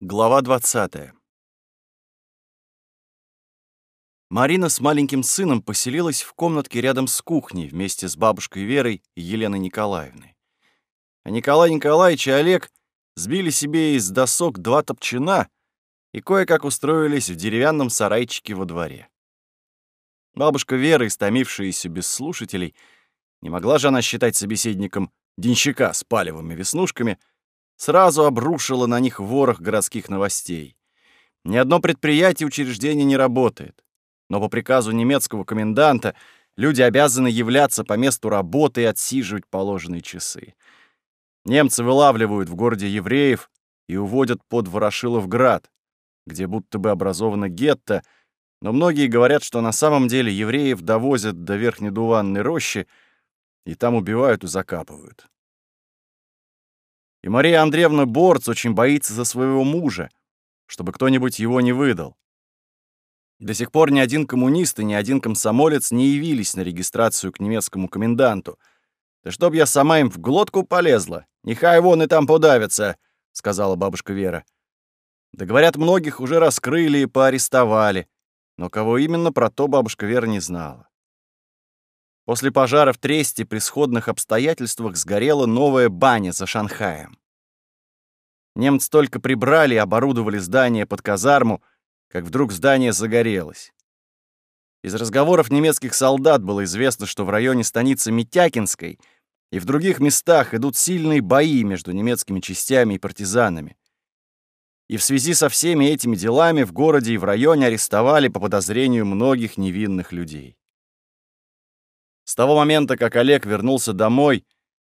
Глава 20. Марина с маленьким сыном поселилась в комнатке рядом с кухней вместе с бабушкой Верой и Еленой Николаевной. А Николай Николаевич и Олег сбили себе из досок два топчина и кое-как устроились в деревянном сарайчике во дворе. Бабушка Вера, истомившаяся без слушателей, не могла же она считать собеседником денщика с палевыми веснушками — сразу обрушила на них ворох городских новостей. Ни одно предприятие учреждение не работает. Но по приказу немецкого коменданта люди обязаны являться по месту работы и отсиживать положенные часы. Немцы вылавливают в городе евреев и уводят под Ворошиловград, где будто бы образовано гетто, но многие говорят, что на самом деле евреев довозят до Верхнедуванной рощи и там убивают и закапывают. И Мария Андреевна Борц очень боится за своего мужа, чтобы кто-нибудь его не выдал. До сих пор ни один коммунист и ни один комсомолец не явились на регистрацию к немецкому коменданту. «Да чтоб я сама им в глотку полезла! Нехай вон и там подавятся!» — сказала бабушка Вера. Да говорят, многих уже раскрыли и поарестовали, но кого именно, про то бабушка Вера не знала. После пожара в Тресте при сходных обстоятельствах сгорела новая баня за Шанхаем. Немцы только прибрали и оборудовали здание под казарму, как вдруг здание загорелось. Из разговоров немецких солдат было известно, что в районе станицы Митякинской и в других местах идут сильные бои между немецкими частями и партизанами. И в связи со всеми этими делами в городе и в районе арестовали по подозрению многих невинных людей. С того момента, как Олег вернулся домой,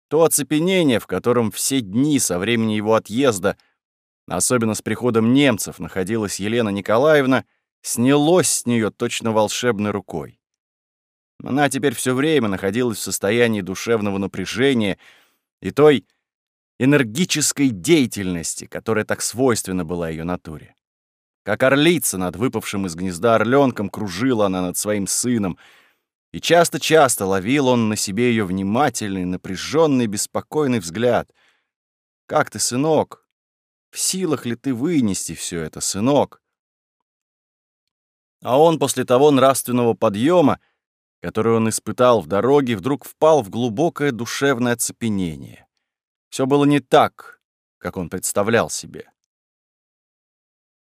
то оцепенение, в котором все дни со времени его отъезда, особенно с приходом немцев, находилась Елена Николаевна, снялось с нее точно волшебной рукой. Она теперь все время находилась в состоянии душевного напряжения и той энергической деятельности, которая так свойственна была ее натуре. Как орлица над выпавшим из гнезда орленком кружила она над своим сыном — и часто-часто ловил он на себе ее внимательный, напряженный, беспокойный взгляд. «Как ты, сынок? В силах ли ты вынести все это, сынок?» А он после того нравственного подъема, который он испытал в дороге, вдруг впал в глубокое душевное оцепенение. Все было не так, как он представлял себе.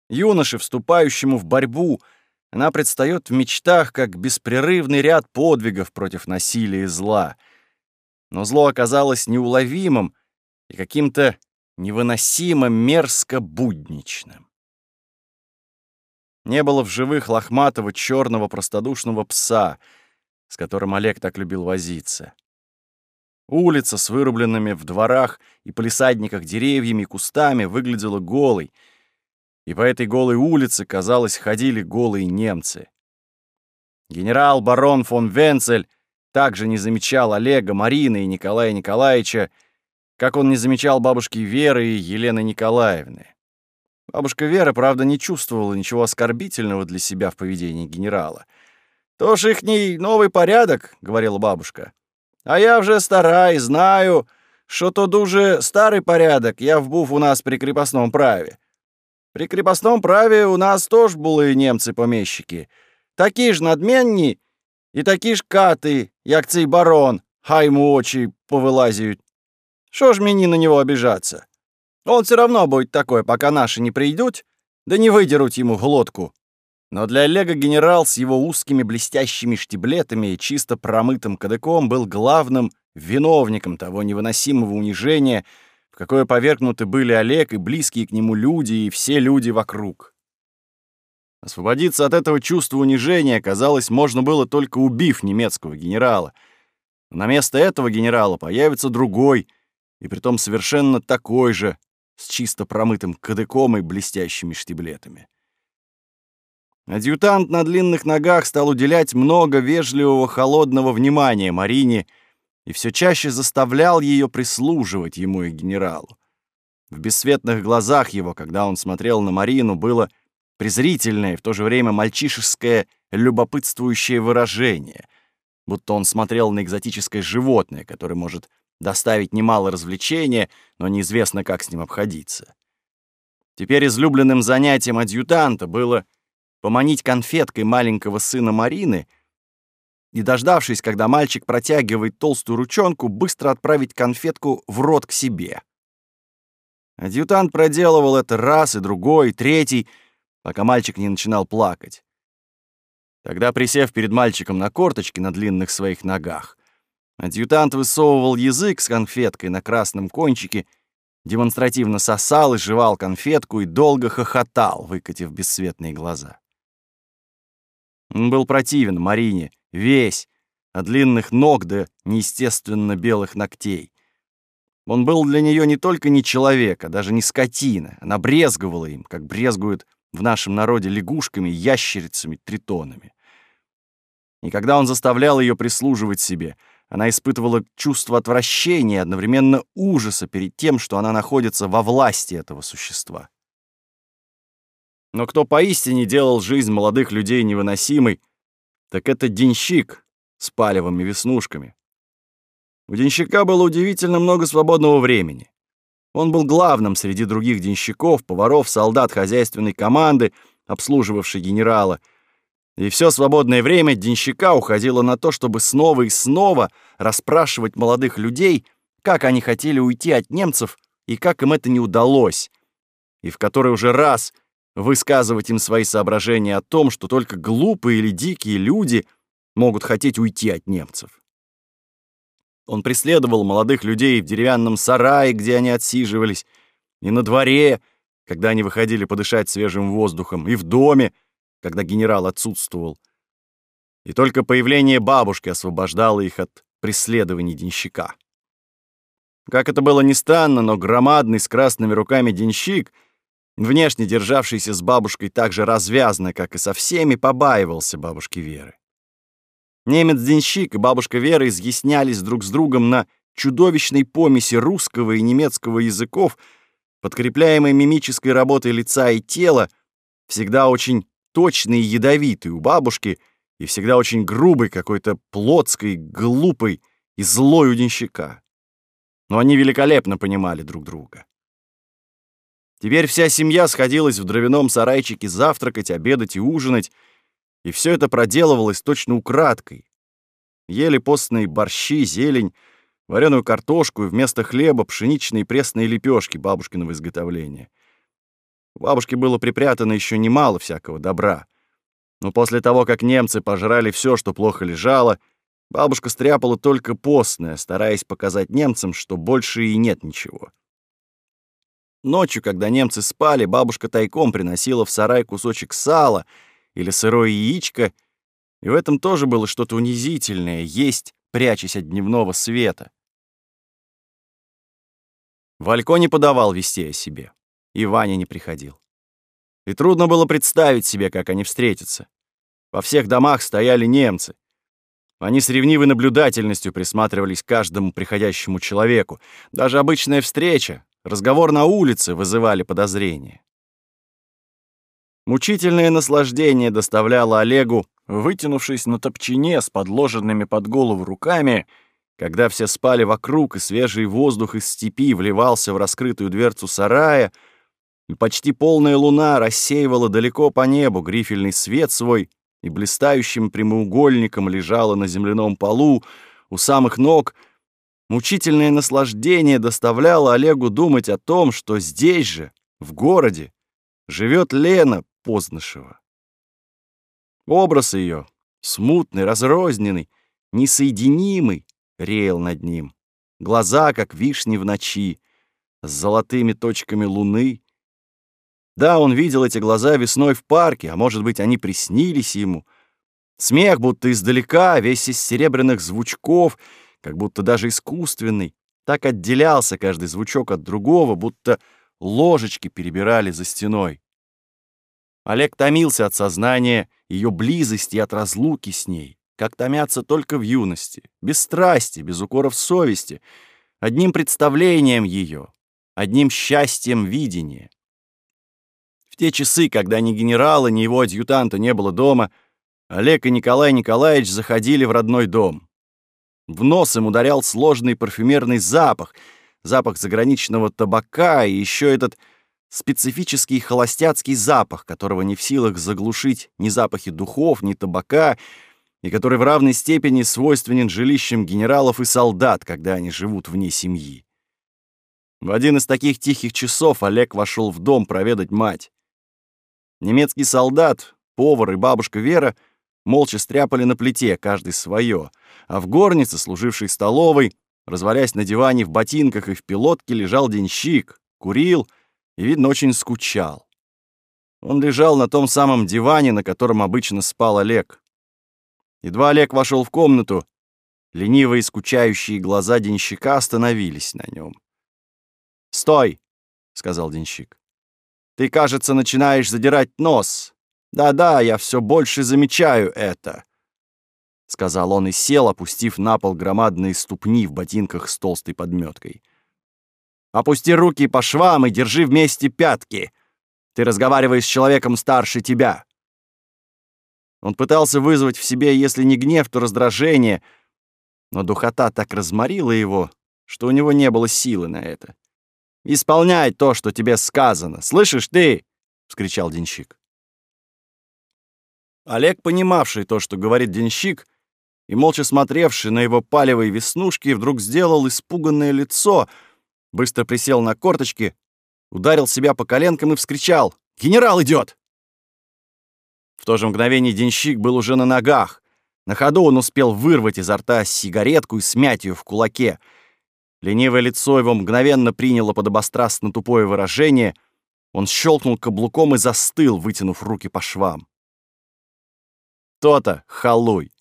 Юноше, вступающему в борьбу, она предстает в мечтах как беспрерывный ряд подвигов против насилия и зла. Но зло оказалось неуловимым и каким-то невыносимо мерзко будничным. Не было в живых лохматого черного простодушного пса, с которым Олег так любил возиться. Улица с вырубленными в дворах и полисадниках деревьями и кустами выглядела голой — и по этой голой улице, казалось, ходили голые немцы. Генерал-барон фон Венцель также не замечал Олега, Марины и Николая Николаевича, как он не замечал бабушки Веры и Елены Николаевны. Бабушка Вера, правда, не чувствовала ничего оскорбительного для себя в поведении генерала. «То ж ихний новый порядок», — говорила бабушка. «А я вже стара и знаю, что то дуже старый порядок я вбув у нас при крепостном праве. При крепостном праве у нас тоже були немцы-помещики. Такі ж надменні і такі ж кати, як цей барон, хай ему очі повилазят. Что ж мені на него обижаться? Он все равно будет такой, пока наши не придут, да не выдерут ему глотку. Но для Олега генерал с его узкими блестящими штиблетами и чисто промытым кадыком был главным виновником того невыносимого унижения, в какое повергнуты были Олег и близкие к нему люди, и все люди вокруг. Освободиться от этого чувства унижения, казалось, можно было только убив немецкого генерала. Но на место этого генерала появится другой, и притом совершенно такой же, с чисто промытым кадыком и блестящими штиблетами. Адъютант на длинных ногах стал уделять много вежливого холодного внимания Марине, и все чаще заставлял ее прислуживать ему и генералу. В бесцветных глазах его, когда он смотрел на Марину, было презрительное и в то же время мальчишеское любопытствующее выражение, будто он смотрел на экзотическое животное, которое может доставить немало развлечения, но неизвестно, как с ним обходиться. Теперь излюбленным занятием адъютанта было поманить конфеткой маленького сына Марины и, дождавшись, когда мальчик протягивает толстую ручонку, быстро отправить конфетку в рот к себе. Адъютант проделывал это раз и другой, и третий, пока мальчик не начинал плакать. Тогда, присев перед мальчиком на корточки на длинных своих ногах, адъютант высовывал язык с конфеткой на красном кончике, демонстративно сосал и жевал конфетку и долго хохотал, выкатив бесцветные глаза. Он был противен Марине, весь, от длинных ног до неестественно белых ногтей. Он был для нее не только не человек, а даже не скотина. Она брезговала им, как брезгуют в нашем народе лягушками, ящерицами, тритонами. И когда он заставлял ее прислуживать себе, она испытывала чувство отвращения и одновременно ужаса перед тем, что она находится во власти этого существа. Но кто поистине делал жизнь молодых людей невыносимой, так это денщик с палевыми веснушками. У денщика было удивительно много свободного времени. Он был главным среди других денщиков, поваров, солдат хозяйственной команды, обслуживавшей генерала — и все свободное время денщика уходило на то, чтобы снова и снова расспрашивать молодых людей, как они хотели уйти от немцев и как им это не удалось, и в который уже раз высказывать им свои соображения о том, что только глупые или дикие люди могут хотеть уйти от немцев. Он преследовал молодых людей в деревянном сарае, где они отсиживались, и на дворе, когда они выходили подышать свежим воздухом, и в доме, когда генерал отсутствовал. И только появление бабушки освобождало их от преследований денщика. Как это было ни странно, но громадный с красными руками денщик, внешне державшийся с бабушкой так же развязно, как и со всеми, побаивался бабушки Веры. Немец-денщик и бабушка Вера изъяснялись друг с другом на чудовищной помеси русского и немецкого языков, подкрепляемой мимической работой лица и тела, всегда очень точный и ядовитый у бабушки и всегда очень грубый, какой-то плотской, глупый и злой у денщика. Но они великолепно понимали друг друга. Теперь вся семья сходилась в дровяном сарайчике завтракать, обедать и ужинать, и все это проделывалось точно украдкой. Ели постные борщи, зелень, вареную картошку и вместо хлеба пшеничные пресные лепешки бабушкиного изготовления — у бабушки было припрятано еще немало всякого добра. Но после того, как немцы пожрали все, что плохо лежало, бабушка стряпала только постное, стараясь показать немцам, что больше и нет ничего. Ночью, когда немцы спали, бабушка тайком приносила в сарай кусочек сала или сырое яичко, и в этом тоже было что-то унизительное — есть, прячась от дневного света. Валько не подавал вести о себе и Ваня не приходил. И трудно было представить себе, как они встретятся. Во всех домах стояли немцы. Они с ревнивой наблюдательностью присматривались к каждому приходящему человеку. Даже обычная встреча, разговор на улице вызывали подозрения. Мучительное наслаждение доставляло Олегу, вытянувшись на топчине с подложенными под голову руками, когда все спали вокруг, и свежий воздух из степи вливался в раскрытую дверцу сарая — и почти полная луна рассеивала далеко по небу грифельный свет свой и блистающим прямоугольником лежала на земляном полу у самых ног, мучительное наслаждение доставляло Олегу думать о том, что здесь же, в городе, живет Лена Познышева. Образ ее, смутный, разрозненный, несоединимый, реял над ним. Глаза, как вишни в ночи, с золотыми точками луны, да, он видел эти глаза весной в парке, а может быть, они приснились ему. Смех будто издалека, весь из серебряных звучков, как будто даже искусственный. Так отделялся каждый звучок от другого, будто ложечки перебирали за стеной. Олег томился от сознания ее близости и от разлуки с ней, как томятся только в юности, без страсти, без укоров совести, одним представлением ее, одним счастьем видения. В те часы, когда ни генерала, ни его адъютанта не было дома, Олег и Николай Николаевич заходили в родной дом. В нос им ударял сложный парфюмерный запах, запах заграничного табака и еще этот специфический холостяцкий запах, которого не в силах заглушить ни запахи духов, ни табака, и который в равной степени свойственен жилищам генералов и солдат, когда они живут вне семьи. В один из таких тихих часов Олег вошел в дом проведать мать. Немецкий солдат, повар и бабушка Вера молча стряпали на плите, каждый свое, а в горнице, служившей столовой, развалясь на диване в ботинках и в пилотке, лежал денщик, курил и, видно, очень скучал. Он лежал на том самом диване, на котором обычно спал Олег. Едва Олег вошел в комнату, ленивые скучающие глаза денщика остановились на нем. «Стой!» — сказал денщик. «Ты, кажется, начинаешь задирать нос. Да-да, я все больше замечаю это», — сказал он и сел, опустив на пол громадные ступни в ботинках с толстой подметкой. «Опусти руки по швам и держи вместе пятки. Ты разговариваешь с человеком старше тебя. Он пытался вызвать в себе, если не гнев, то раздражение, но духота так разморила его, что у него не было силы на это. «Исполняй то, что тебе сказано! Слышишь ты?» — вскричал денщик. Олег, понимавший то, что говорит денщик, и молча смотревший на его палевые веснушки, вдруг сделал испуганное лицо, быстро присел на корточки, ударил себя по коленкам и вскричал «Генерал идет!» В то же мгновение денщик был уже на ногах. На ходу он успел вырвать изо рта сигаретку и смять ее в кулаке. Ленивое лицо его мгновенно приняло подобострастно тупое выражение. Он щелкнул каблуком и застыл, вытянув руки по швам. То-то, халуй.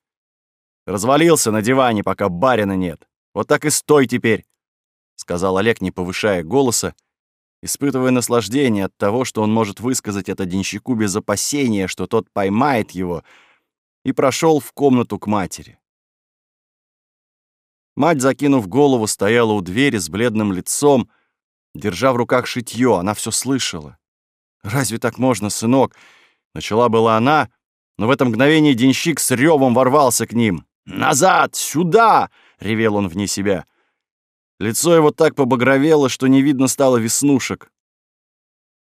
Развалился на диване, пока барина нет. Вот так и стой теперь, — сказал Олег, не повышая голоса, испытывая наслаждение от того, что он может высказать это денщику без опасения, что тот поймает его, и прошел в комнату к матери. Мать, закинув голову, стояла у двери с бледным лицом, держа в руках шитьё, она все слышала. «Разве так можно, сынок?» Начала была она, но в это мгновение денщик с ревом ворвался к ним. «Назад! Сюда!» — ревел он вне себя. Лицо его так побагровело, что не видно стало веснушек.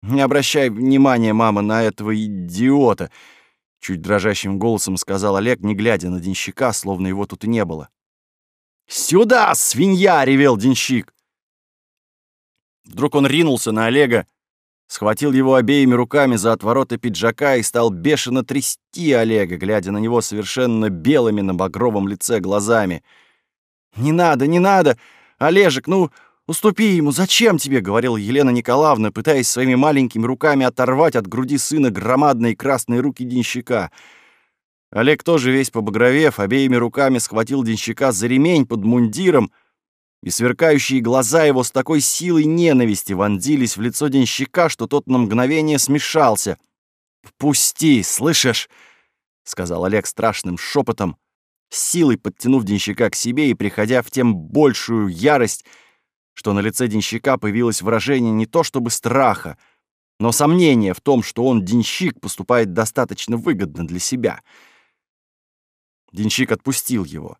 «Не обращай внимания, мама, на этого идиота!» Чуть дрожащим голосом сказал Олег, не глядя на денщика, словно его тут и не было. «Сюда, свинья!» — ревел денщик. Вдруг он ринулся на Олега, схватил его обеими руками за отвороты пиджака и стал бешено трясти Олега, глядя на него совершенно белыми на багровом лице глазами. «Не надо, не надо! «Олежек, ну, уступи ему, зачем тебе?» — говорила Елена Николаевна, пытаясь своими маленькими руками оторвать от груди сына громадные красные руки денщика. Олег тоже весь побагровев, обеими руками схватил денщика за ремень под мундиром, и сверкающие глаза его с такой силой ненависти вонзились в лицо денщика, что тот на мгновение смешался. «Пусти, слышишь?» — сказал Олег страшным шепотом, силой подтянув денщика к себе и приходя в тем большую ярость, что на лице денщика появилось выражение не то чтобы страха, но сомнения в том, что он, денщик, поступает достаточно выгодно для себя. Денщик отпустил его.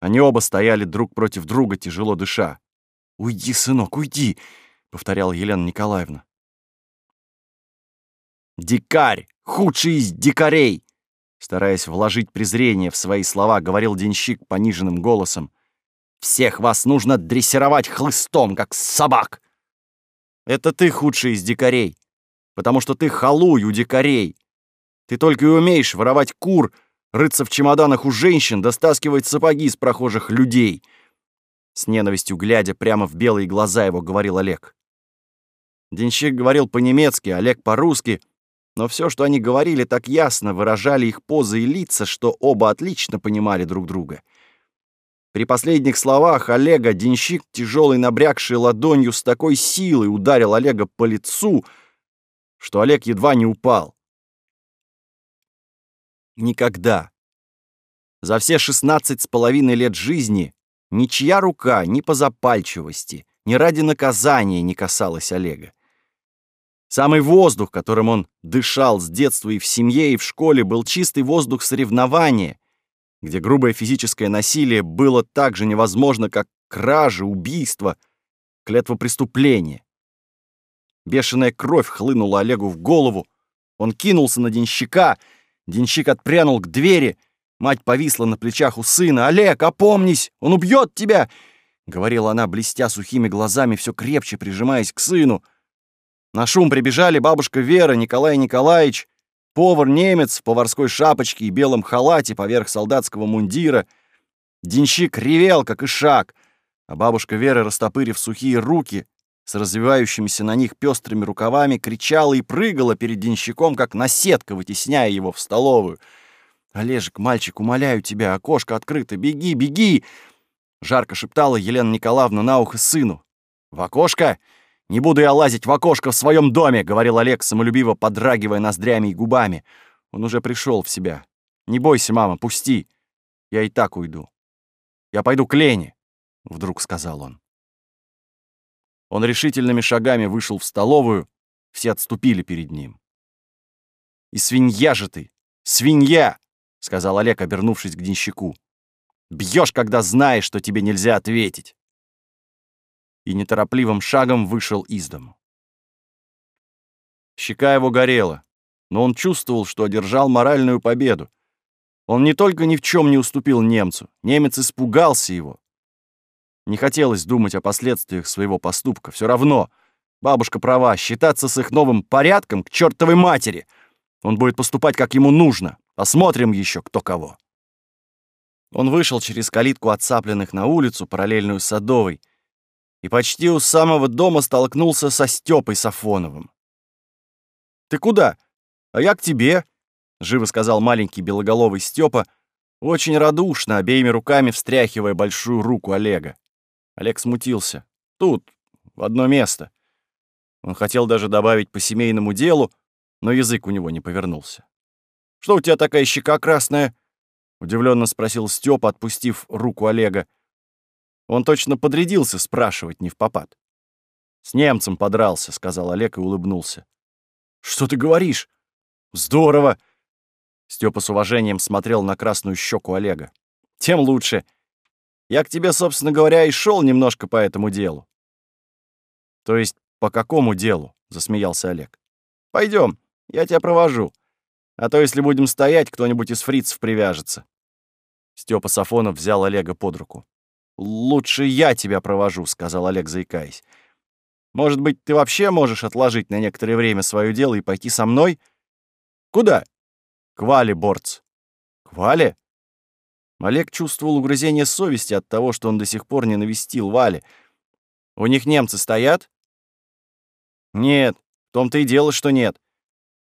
Они оба стояли друг против друга, тяжело дыша. «Уйди, сынок, уйди!» — повторяла Елена Николаевна. «Дикарь! Худший из дикарей!» Стараясь вложить презрение в свои слова, говорил денщик пониженным голосом. «Всех вас нужно дрессировать хлыстом, как собак!» «Это ты худший из дикарей, потому что ты халуй у дикарей. Ты только и умеешь воровать кур, рыться в чемоданах у женщин, достаскивать сапоги с прохожих людей». С ненавистью глядя прямо в белые глаза его, говорил Олег. Денщик говорил по-немецки, Олег по-русски — но все, что они говорили, так ясно выражали их позы и лица, что оба отлично понимали друг друга. При последних словах Олега денщик, тяжелой набрякшей ладонью с такой силой, ударил Олега по лицу, что Олег едва не упал. Никогда. За все шестнадцать с половиной лет жизни ничья рука ни по запальчивости, ни ради наказания не касалась Олега. Самый воздух, которым он дышал с детства и в семье, и в школе, был чистый воздух соревнования, где грубое физическое насилие было так же невозможно, как кражи, убийства, клетва преступления. Бешеная кровь хлынула Олегу в голову. Он кинулся на денщика. Денщик отпрянул к двери. Мать повисла на плечах у сына. «Олег, опомнись! Он убьет тебя!» — говорила она, блестя сухими глазами, все крепче прижимаясь к сыну. На шум прибежали бабушка Вера, Николай Николаевич, повар-немец в поварской шапочке и белом халате поверх солдатского мундира. Денщик ревел, как и шаг, а бабушка Вера, растопырив сухие руки, с развивающимися на них пестрыми рукавами, кричала и прыгала перед денщиком, как наседка, вытесняя его в столовую. «Олежек, мальчик, умоляю тебя, окошко открыто, беги, беги!» Жарко шептала Елена Николаевна на ухо сыну. «В окошко? Не буду я лазить в окошко в своем доме!» — говорил Олег, самолюбиво подрагивая ноздрями и губами. Он уже пришел в себя. «Не бойся, мама, пусти. Я и так уйду. Я пойду к Лене», — вдруг сказал он. Он решительными шагами вышел в столовую, все отступили перед ним. «И свинья же ты! Свинья!» — сказал Олег, обернувшись к денщику. Бьешь, когда знаешь, что тебе нельзя ответить. И неторопливым шагом вышел из дому. Щека его горела, но он чувствовал, что одержал моральную победу. Он не только ни в чем не уступил немцу, немец испугался его. Не хотелось думать о последствиях своего поступка. Все равно, бабушка права, считаться с их новым порядком к чертовой матери. Он будет поступать, как ему нужно. Посмотрим еще, кто кого. Он вышел через калитку отцапленных на улицу, параллельную Садовой, и почти у самого дома столкнулся со Стёпой Сафоновым. «Ты куда? А я к тебе», — живо сказал маленький белоголовый Стёпа, очень радушно, обеими руками встряхивая большую руку Олега. Олег смутился. «Тут, в одно место». Он хотел даже добавить по семейному делу, но язык у него не повернулся. «Что у тебя такая щека красная?» Удивленно спросил Степа, отпустив руку Олега. Он точно подрядился спрашивать не в попад. «С немцем подрался», — сказал Олег и улыбнулся. «Что ты говоришь? Здорово!» Степа с уважением смотрел на красную щеку Олега. «Тем лучше. Я к тебе, собственно говоря, и шел немножко по этому делу». «То есть по какому делу?» — засмеялся Олег. Пойдем, я тебя провожу. А то, если будем стоять, кто-нибудь из фрицев привяжется. Степа Сафонов взял Олега под руку. «Лучше я тебя провожу», — сказал Олег, заикаясь. «Может быть, ты вообще можешь отложить на некоторое время свое дело и пойти со мной?» «Куда?» «К Вале, Борц». «К Вале?» Олег чувствовал угрызение совести от того, что он до сих пор не навестил Вали. «У них немцы стоят?» «Нет, в том-то и дело, что нет.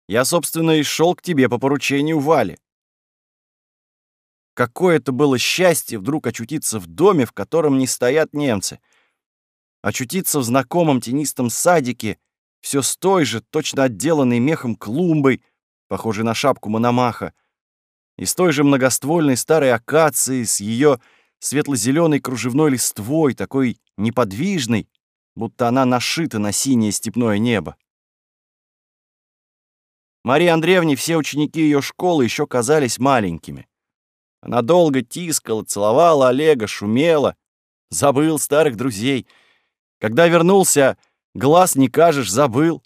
Я, собственно, и шел к тебе по поручению Вали. Какое это было счастье вдруг очутиться в доме, в котором не стоят немцы. Очутиться в знакомом тенистом садике, все с той же, точно отделанной мехом клумбой, похожей на шапку мономаха, и с той же многоствольной старой акацией, с ее светло-зеленой кружевной листвой, такой неподвижной, будто она нашита на синее степное небо. Марии Андреевне все ученики ее школы еще казались маленькими. Она долго тискала, целовала Олега, шумела. Забыл старых друзей. Когда вернулся, глаз не кажешь, забыл.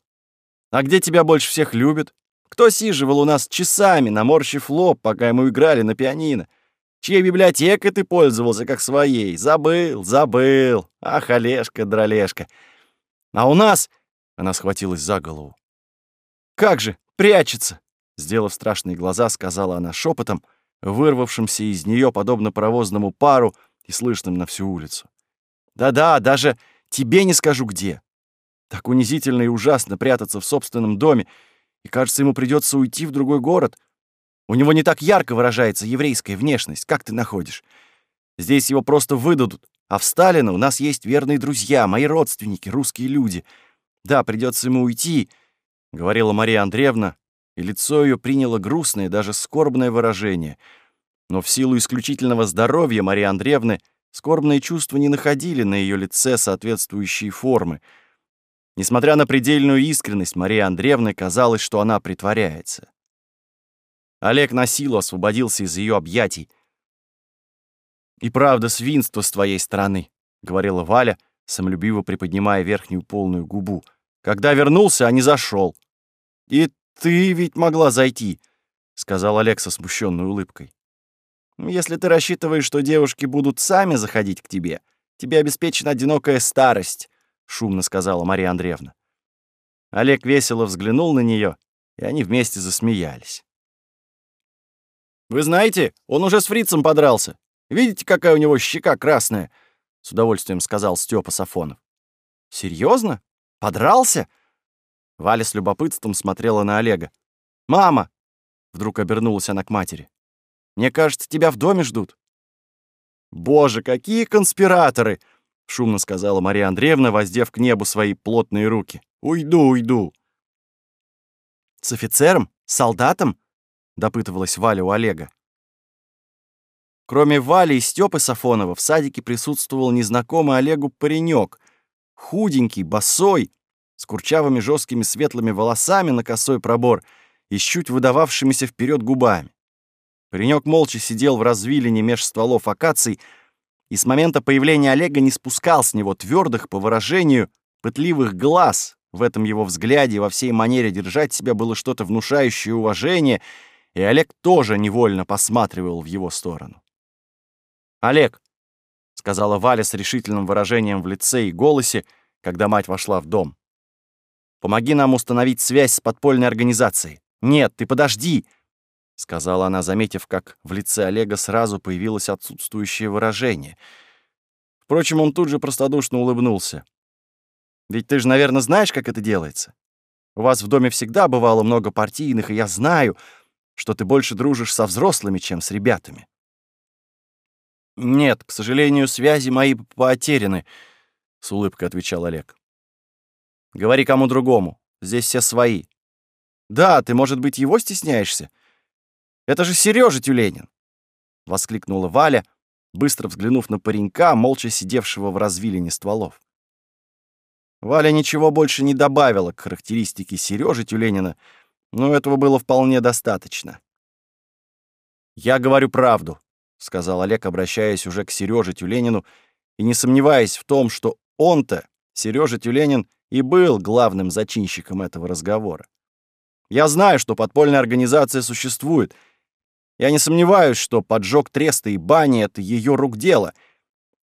А где тебя больше всех любят? Кто сиживал у нас часами, наморщив лоб, пока мы играли на пианино? Чьей библиотекой ты пользовался, как своей? Забыл, забыл. Ах, Олежка, дролежка. А у нас... Она схватилась за голову. Как же, прячется! Сделав страшные глаза, сказала она шепотом — вырвавшимся из нее подобно паровозному пару и слышным на всю улицу. Да-да, даже тебе не скажу где. Так унизительно и ужасно прятаться в собственном доме, и, кажется, ему придется уйти в другой город. У него не так ярко выражается еврейская внешность, как ты находишь. Здесь его просто выдадут, а в Сталина у нас есть верные друзья, мои родственники, русские люди. Да, придется ему уйти, — говорила Мария Андреевна, и лицо ее приняло грустное, даже скорбное выражение. Но в силу исключительного здоровья Марии Андреевны скорбные чувства не находили на ее лице соответствующие формы. Несмотря на предельную искренность Марии Андреевны, казалось, что она притворяется. Олег на силу освободился из ее объятий. «И правда, свинство с твоей стороны», — говорила Валя, самолюбиво приподнимая верхнюю полную губу. Когда вернулся, а не зашел. И ты ведь могла зайти, сказал Олег со смущенной улыбкой. Если ты рассчитываешь, что девушки будут сами заходить к тебе, тебе обеспечена одинокая старость, шумно сказала Мария Андреевна. Олег весело взглянул на нее, и они вместе засмеялись. «Вы знаете, он уже с фрицем подрался. Видите, какая у него щека красная?» — с удовольствием сказал Степа Сафонов. Серьезно? Подрался?» Валя с любопытством смотрела на Олега. «Мама!» — вдруг обернулась она к матери. «Мне кажется, тебя в доме ждут». «Боже, какие конспираторы!» — шумно сказала Мария Андреевна, воздев к небу свои плотные руки. «Уйду, уйду!» «С офицером? С солдатом?» — допытывалась Валя у Олега. Кроме Вали и Стёпы Сафонова в садике присутствовал незнакомый Олегу паренек, худенький, босой, с курчавыми жесткими светлыми волосами на косой пробор и с чуть выдававшимися вперед губами. Паренек молча сидел в развилине меж стволов акаций и с момента появления Олега не спускал с него твердых, по выражению, пытливых глаз. В этом его взгляде и во всей манере держать себя было что-то внушающее уважение, и Олег тоже невольно посматривал в его сторону. «Олег», — сказала Валя с решительным выражением в лице и голосе, когда мать вошла в дом. «Помоги нам установить связь с подпольной организацией». «Нет, ты подожди!» — сказала она, заметив, как в лице Олега сразу появилось отсутствующее выражение. Впрочем, он тут же простодушно улыбнулся. «Ведь ты же, наверное, знаешь, как это делается. У вас в доме всегда бывало много партийных, и я знаю, что ты больше дружишь со взрослыми, чем с ребятами». «Нет, к сожалению, связи мои потеряны», — с улыбкой отвечал Олег. «Говори кому другому. Здесь все свои. Да, ты, может быть, его стесняешься? Это же Сережа Тюленин!» — воскликнула Валя, быстро взглянув на паренька, молча сидевшего в развилине стволов. Валя ничего больше не добавила к характеристике Сережи Тюленина, но этого было вполне достаточно. «Я говорю правду», — сказал Олег, обращаясь уже к Сереже Тюленину и не сомневаясь в том, что он-то, Сережа Тюленин, и был главным зачинщиком этого разговора. Я знаю, что подпольная организация существует. Я не сомневаюсь, что поджог треста и бани — это ее рук дело.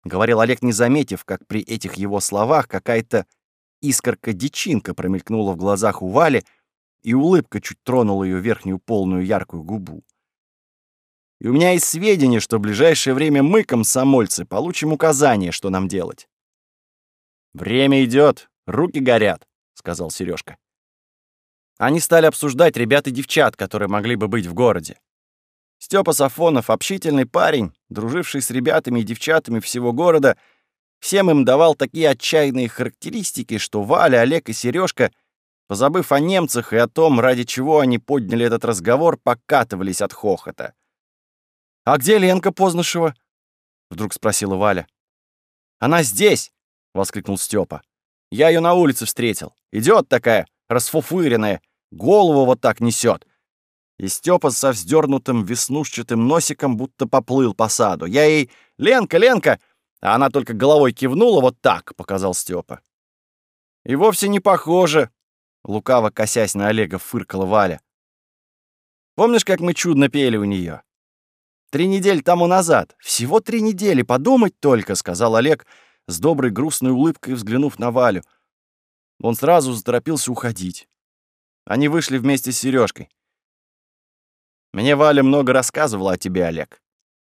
Говорил Олег, не заметив, как при этих его словах какая-то искорка-дичинка промелькнула в глазах у Вали, и улыбка чуть тронула ее верхнюю полную яркую губу. И у меня есть сведения, что в ближайшее время мы, комсомольцы, получим указание, что нам делать. «Время идет, руки горят», — сказал Сережка. Они стали обсуждать ребят и девчат, которые могли бы быть в городе. Степа Сафонов, общительный парень, друживший с ребятами и девчатами всего города, всем им давал такие отчаянные характеристики, что Валя, Олег и Сережка, позабыв о немцах и о том, ради чего они подняли этот разговор, покатывались от хохота. «А где Ленка Познышева?» — вдруг спросила Валя. «Она здесь!» — воскликнул Степа. «Я ее на улице встретил. Идет такая, расфуфыренная, голову вот так несет. И Степа со вздернутым веснушчатым носиком будто поплыл по саду. Я ей «Ленка, Ленка!» А она только головой кивнула вот так, показал Степа. И вовсе не похоже, лукаво косясь на Олега, фыркала Валя. Помнишь, как мы чудно пели у нее? Три недели тому назад. Всего три недели, подумать только, сказал Олег, с доброй грустной улыбкой взглянув на Валю. Он сразу заторопился уходить. Они вышли вместе с Сережкой. Мне Валя много рассказывала о тебе, Олег.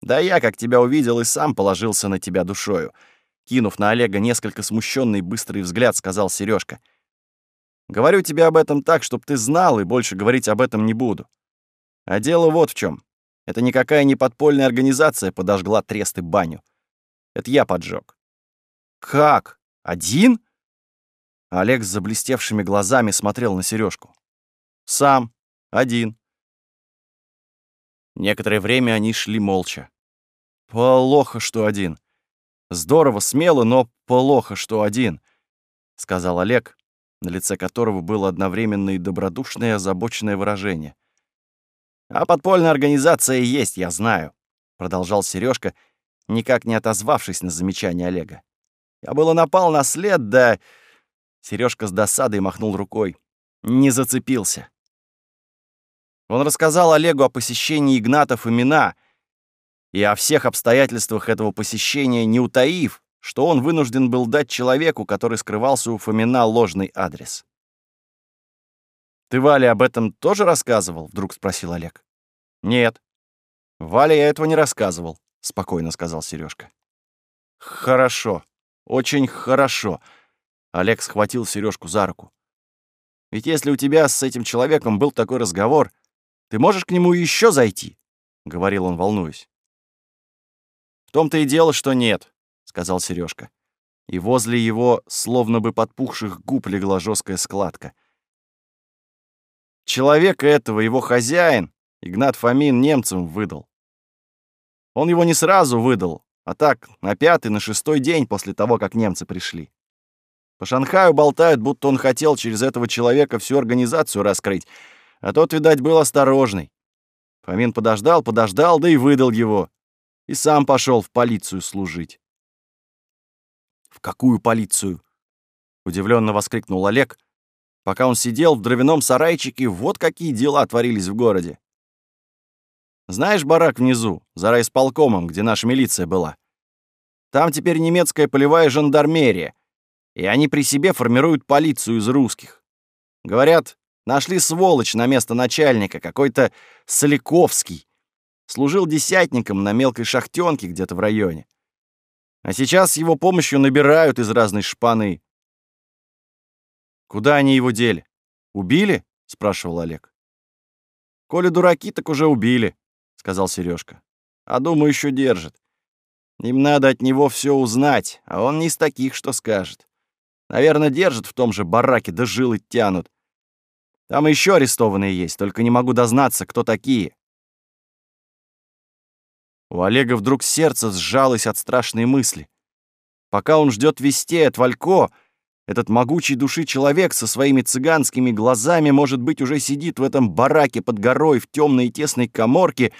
Да я, как тебя увидел, и сам положился на тебя душою. Кинув на Олега несколько смущенный быстрый взгляд, сказал Сережка. Говорю тебе об этом так, чтобы ты знал, и больше говорить об этом не буду. А дело вот в чем. Это никакая не подпольная организация подожгла трест и баню. Это я поджег. Как? Один? Олег с заблестевшими глазами смотрел на Сережку. «Сам. Один». Некоторое время они шли молча. «Плохо, что один. Здорово, смело, но плохо, что один», — сказал Олег, на лице которого было одновременно и добродушное и озабоченное выражение. «А подпольная организация есть, я знаю», — продолжал Сережка, никак не отозвавшись на замечание Олега. «Я было напал на след, да Сережка с досадой махнул рукой. Не зацепился. Он рассказал Олегу о посещении Игнатов имена и о всех обстоятельствах этого посещения, не утаив, что он вынужден был дать человеку, который скрывался у Фомина, ложный адрес. «Ты Вале об этом тоже рассказывал?» — вдруг спросил Олег. «Нет. Вале я этого не рассказывал», — спокойно сказал Сережка. «Хорошо. Очень хорошо». Олег схватил Сережку за руку. «Ведь если у тебя с этим человеком был такой разговор, ты можешь к нему еще зайти?» — говорил он, волнуясь. «В том-то и дело, что нет сказал Сережка. И возле его, словно бы подпухших губ, легла жесткая складка. Человека этого, его хозяин, Игнат Фомин, немцам выдал. Он его не сразу выдал, а так, на пятый, на шестой день после того, как немцы пришли. По Шанхаю болтают, будто он хотел через этого человека всю организацию раскрыть, а тот, видать, был осторожный. Фомин подождал, подождал, да и выдал его. И сам пошел в полицию служить. «В какую полицию?» — удивленно воскликнул Олег. Пока он сидел в дровяном сарайчике, вот какие дела творились в городе. Знаешь барак внизу, за райисполкомом, где наша милиция была? Там теперь немецкая полевая жандармерия, и они при себе формируют полицию из русских. Говорят, нашли сволочь на место начальника, какой-то Соляковский. Служил десятником на мелкой шахтенке где-то в районе. А сейчас его помощью набирают из разной шпаны. «Куда они его дели? Убили?» — спрашивал Олег. «Коли дураки, так уже убили», — сказал Сережка. «А думаю, еще держит. Им надо от него все узнать, а он не из таких, что скажет. Наверное, держит в том же бараке, да жилы тянут. Там еще арестованные есть, только не могу дознаться, кто такие. У Олега вдруг сердце сжалось от страшной мысли. Пока он ждет вестей от Валько, этот могучий души человек со своими цыганскими глазами, может быть, уже сидит в этом бараке под горой в темной и тесной коморке,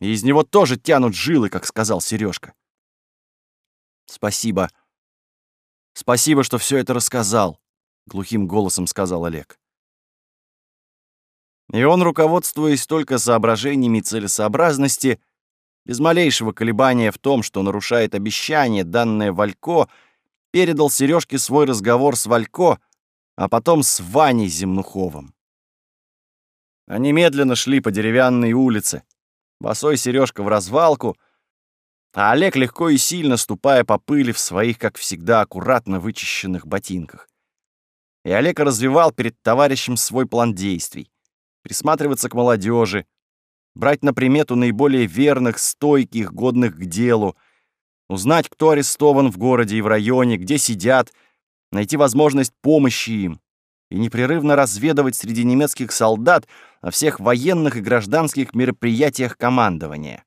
и из него тоже тянут жилы, как сказал Сережка. Спасибо. Спасибо, что все это рассказал, глухим голосом сказал Олег. И он, руководствуясь только соображениями целесообразности, без малейшего колебания в том, что нарушает обещание, данное Валько, передал Сережке свой разговор с Валько, а потом с Ваней Земнуховым. Они медленно шли по деревянной улице. Босой Сережка в развалку, а Олег легко и сильно ступая по пыли в своих, как всегда, аккуратно вычищенных ботинках. И Олег развивал перед товарищем свой план действий. Присматриваться к молодежи, брать на примету наиболее верных, стойких, годных к делу, узнать, кто арестован в городе и в районе, где сидят, найти возможность помощи им и непрерывно разведывать среди немецких солдат о всех военных и гражданских мероприятиях командования.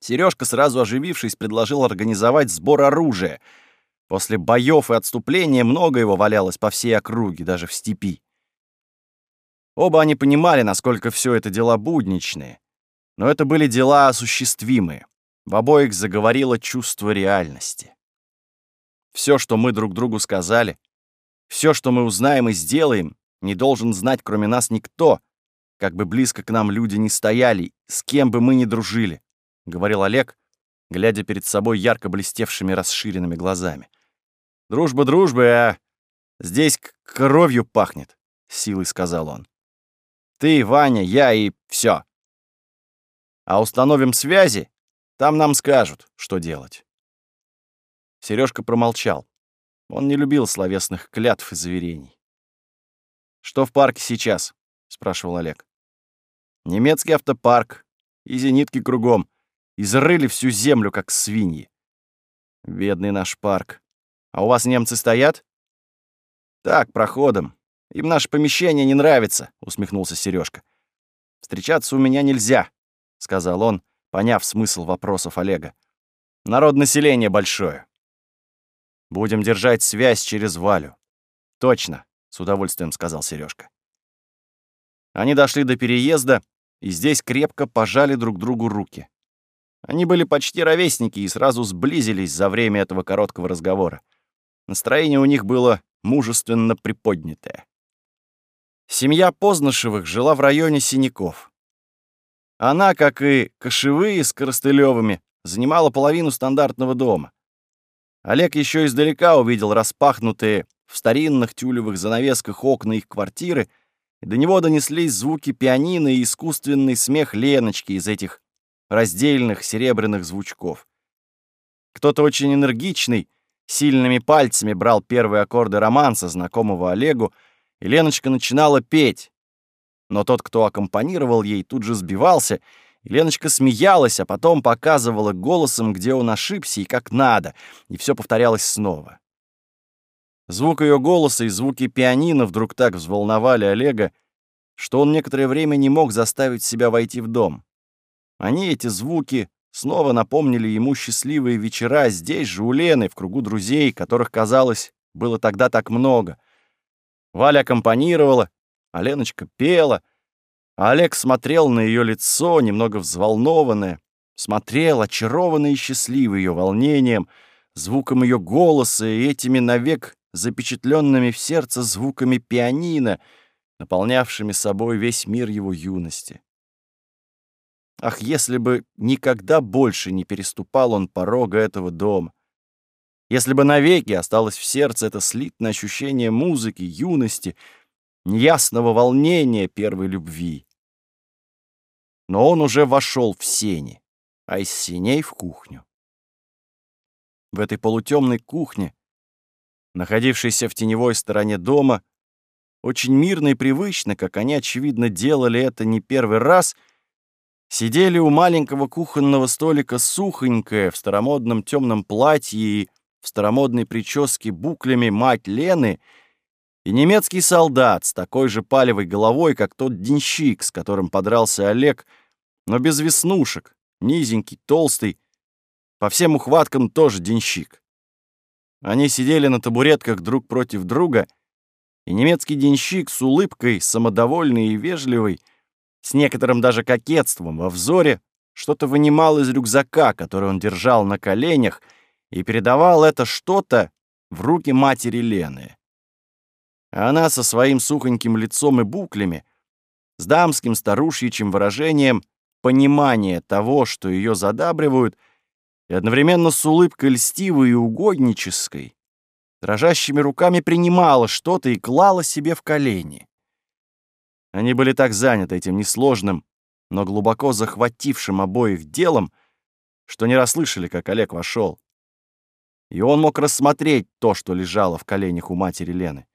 Сережка, сразу оживившись, предложил организовать сбор оружия. После боев и отступления много его валялось по всей округе, даже в степи. Оба они понимали, насколько все это дела будничные. Но это были дела осуществимые. В обоих заговорило чувство реальности. Все, что мы друг другу сказали, все, что мы узнаем и сделаем, не должен знать, кроме нас, никто, как бы близко к нам люди не стояли, с кем бы мы ни дружили, — говорил Олег, глядя перед собой ярко блестевшими расширенными глазами. «Дружба дружбы, а здесь кровью пахнет», — силой сказал он. Ты, Ваня, я и все. А установим связи, там нам скажут, что делать. Сережка промолчал. Он не любил словесных клятв и заверений. «Что в парке сейчас?» — спрашивал Олег. «Немецкий автопарк. И зенитки кругом. Изрыли всю землю, как свиньи. Бедный наш парк. А у вас немцы стоят?» «Так, проходом. Им наше помещение не нравится, усмехнулся Сережка. Встречаться у меня нельзя, сказал он, поняв смысл вопросов Олега. Народ-население большое. Будем держать связь через Валю. Точно, с удовольствием сказал Сережка. Они дошли до переезда и здесь крепко пожали друг другу руки. Они были почти ровесники и сразу сблизились за время этого короткого разговора. Настроение у них было мужественно приподнятая. Семья Познашевых жила в районе Синяков. Она, как и кошевые с Коростылевыми, занимала половину стандартного дома. Олег еще издалека увидел распахнутые в старинных тюлевых занавесках окна их квартиры, и до него донеслись звуки пианино и искусственный смех Леночки из этих раздельных серебряных звучков. Кто-то очень энергичный, сильными пальцами брал первые аккорды романса, знакомого Олегу, и Леночка начинала петь. Но тот, кто аккомпанировал ей, тут же сбивался, и Леночка смеялась, а потом показывала голосом, где он ошибся и как надо, и все повторялось снова. Звук ее голоса и звуки пианино вдруг так взволновали Олега, что он некоторое время не мог заставить себя войти в дом. Они, эти звуки, снова напомнили ему счастливые вечера здесь же, у Лены, в кругу друзей, которых, казалось, было тогда так много. Валя аккомпанировала, а Леночка пела, а Олег смотрел на ее лицо, немного взволнованное, смотрел, очарованный и счастливый ее волнением, звуком ее голоса и этими навек запечатленными в сердце звуками пианино, наполнявшими собой весь мир его юности. Ах, если бы никогда больше не переступал он порога этого дома! Если бы навеки осталось в сердце это слитное ощущение музыки, юности, неясного волнения первой любви. Но он уже вошел в сени, а из сеней в кухню. В этой полутемной кухне, находившейся в теневой стороне дома, очень мирно и привычно, как они, очевидно, делали это не первый раз — Сидели у маленького кухонного столика сухонькая в старомодном темном платье и в старомодной прическе буклями мать Лены и немецкий солдат с такой же палевой головой, как тот денщик, с которым подрался Олег, но без веснушек, низенький, толстый, по всем ухваткам тоже денщик. Они сидели на табуретках друг против друга, и немецкий денщик с улыбкой, самодовольный и вежливый, с некоторым даже кокетством во взоре, что-то вынимал из рюкзака, который он держал на коленях, и передавал это что-то в руки матери Лены. Она со своим сухоньким лицом и буклями, с дамским старушьичьим выражением понимания того, что ее задабривают, и одновременно с улыбкой льстивой и угоднической, дрожащими руками принимала что-то и клала себе в колени. Они были так заняты этим несложным, но глубоко захватившим обоих делом, что не расслышали, как Олег вошел. И он мог рассмотреть то, что лежало в коленях у матери Лены.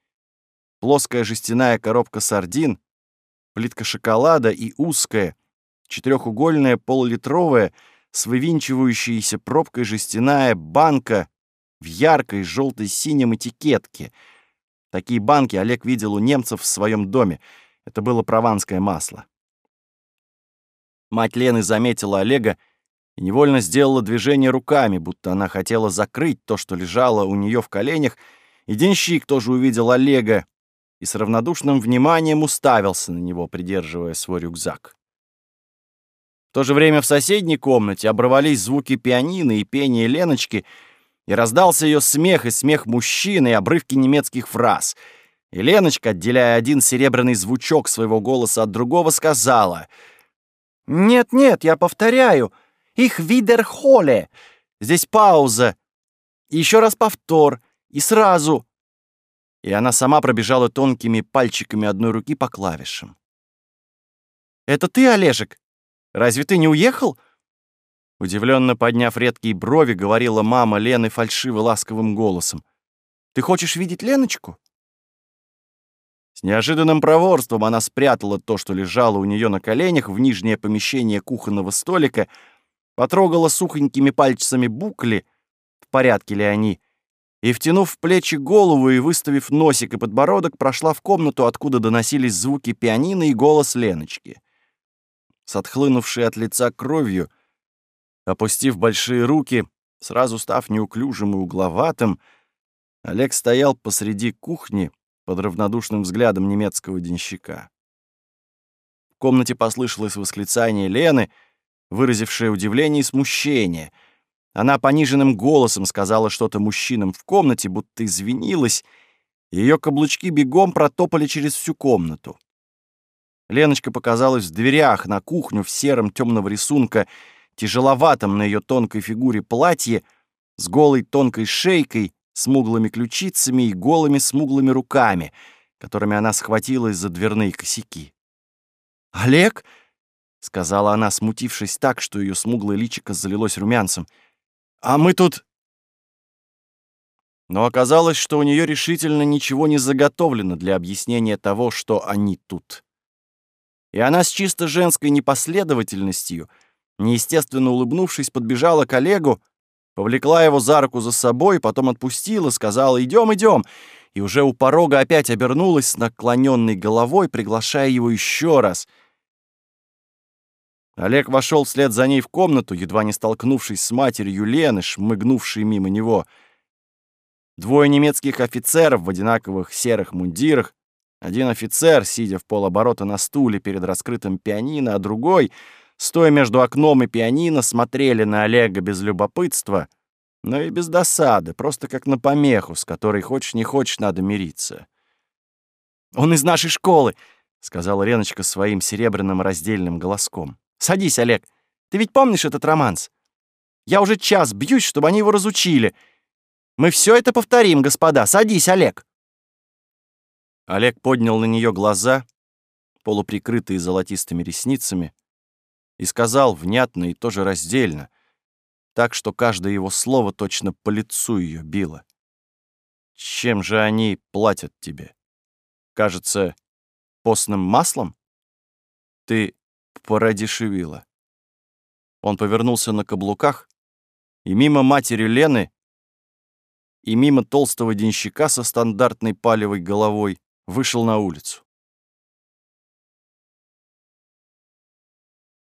Плоская жестяная коробка сардин, плитка шоколада и узкая, четырехугольная полулитровая с вывинчивающейся пробкой жестяная банка в яркой желтой-синем этикетке. Такие банки Олег видел у немцев в своем доме — это было прованское масло. Мать Лены заметила Олега и невольно сделала движение руками, будто она хотела закрыть то, что лежало у нее в коленях, и денщик тоже увидел Олега и с равнодушным вниманием уставился на него, придерживая свой рюкзак. В то же время в соседней комнате оборвались звуки пианино и пение Леночки, и раздался ее смех и смех мужчины и обрывки немецких фраз — и Леночка, отделяя один серебряный звучок своего голоса от другого, сказала «Нет-нет, я повторяю, их видерхоле. Здесь пауза. Еще раз повтор. И сразу». И она сама пробежала тонкими пальчиками одной руки по клавишам. «Это ты, Олежек? Разве ты не уехал?» Удивленно подняв редкие брови, говорила мама Лены фальшиво-ласковым голосом. «Ты хочешь видеть Леночку?» С неожиданным проворством она спрятала то, что лежало у нее на коленях, в нижнее помещение кухонного столика, потрогала сухонькими пальцами букли, в порядке ли они, и, втянув в плечи голову и выставив носик и подбородок, прошла в комнату, откуда доносились звуки пианино и голос Леночки. С отхлынувшей от лица кровью, опустив большие руки, сразу став неуклюжим и угловатым, Олег стоял посреди кухни, под равнодушным взглядом немецкого денщика. В комнате послышалось восклицание Лены, выразившее удивление и смущение. Она пониженным голосом сказала что-то мужчинам в комнате, будто извинилась, Ее каблучки бегом протопали через всю комнату. Леночка показалась в дверях на кухню в сером темного рисунка, тяжеловатом на ее тонкой фигуре платье, с голой тонкой шейкой, смуглыми ключицами и голыми смуглыми руками, которыми она схватилась за дверные косяки. «Олег?» — сказала она, смутившись так, что ее смуглое личико залилось румянцем. «А мы тут...» Но оказалось, что у нее решительно ничего не заготовлено для объяснения того, что они тут. И она с чисто женской непоследовательностью, неестественно улыбнувшись, подбежала к Олегу, повлекла его за руку за собой, потом отпустила, сказала «идем, идем», и уже у порога опять обернулась с наклоненной головой, приглашая его еще раз. Олег вошел вслед за ней в комнату, едва не столкнувшись с матерью Лены, шмыгнувшей мимо него — Двое немецких офицеров в одинаковых серых мундирах. Один офицер, сидя в полоборота на стуле перед раскрытым пианино, а другой, стоя между окном и пианино, смотрели на Олега без любопытства, но и без досады, просто как на помеху, с которой хочешь не хочешь надо мириться. «Он из нашей школы», — сказала Леночка своим серебряным раздельным голоском. «Садись, Олег. Ты ведь помнишь этот романс? Я уже час бьюсь, чтобы они его разучили». Мы все это повторим, господа. Садись, Олег!» Олег поднял на нее глаза, полуприкрытые золотистыми ресницами, и сказал внятно и тоже раздельно, так что каждое его слово точно по лицу ее било. «Чем же они платят тебе? Кажется, постным маслом? Ты породешевила». Он повернулся на каблуках, и мимо матери Лены и мимо толстого денщика со стандартной палевой головой вышел на улицу.